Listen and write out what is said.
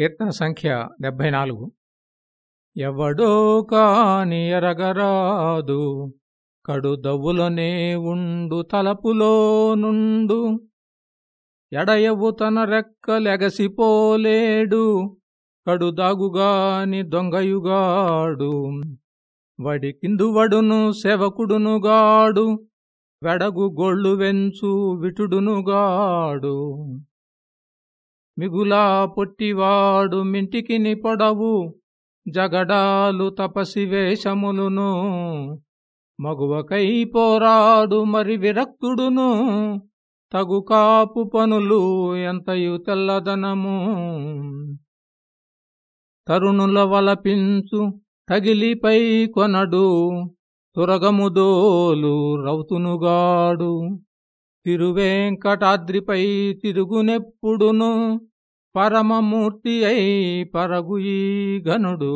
కీర్తన సంఖ్య డెబ్భై నాలుగు ఎవడో కాని ఎరగరాదు కడుదవ్వులనే ఉండు తలపులో నుండు ఎడయవు తన రెక్కలెగసిపోలేడు కడుదాగుగాని దొంగయుగాడు వడి కిందువడును సేవకుడునుగాడు వెడగు గొళ్ళు వెంచు విటుడునుగాడు మిగులా పొట్టివాడు మింటికిని నిపడవు జగడాలు తపసి వేషములును. మగువకై పోరాడు మరి విరక్తుడును తగు కాపు పనులు ఎంతయు తెల్లదనము. తరుణుల వలపించు తగిలిపై కొనడు తురగముదోలు రౌతునుగాడు తిరువేంకటాద్రిపై తిరుగునెప్పుడును పరమమూర్తి అయి పరగుయీ ఈ గనుడు